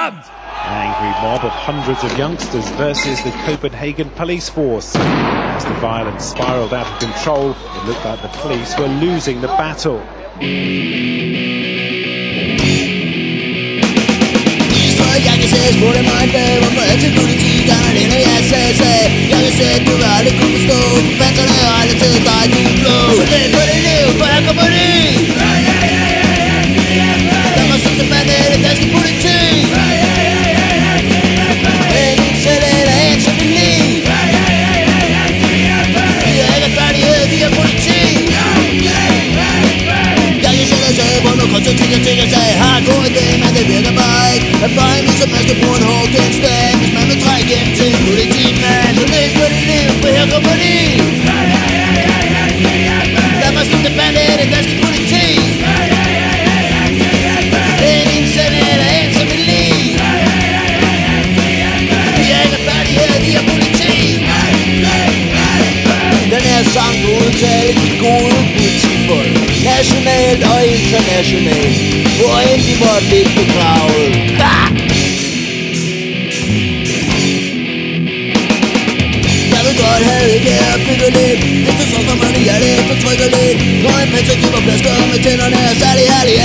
An angry mob of hundreds of youngsters versus the Copenhagen police force. As the violence spiraled out of control, it looked like the police were losing the battle. På nogle konstruktive ting og sagde Har en god idé, men det virker bare ikke. Erfaring viser, man skal bruge en hård genstand. Hvis man vil trække hjem til en politimand Så læg på dit liv, for her kommer de Lad mig slutte bandet af det danske politi Ingen selv en som vil lide er ikke færdighed, vi er politi. Den her sang du udtale de gode Nationalt og internationalt Hvor end de måtte ligge begravet ha! Jeg vil godt have det der bygge lidt. Hvis du så kommer man i hjertet så trykker lidt Når en pensel giver flasker med tænderne særlig ærlig.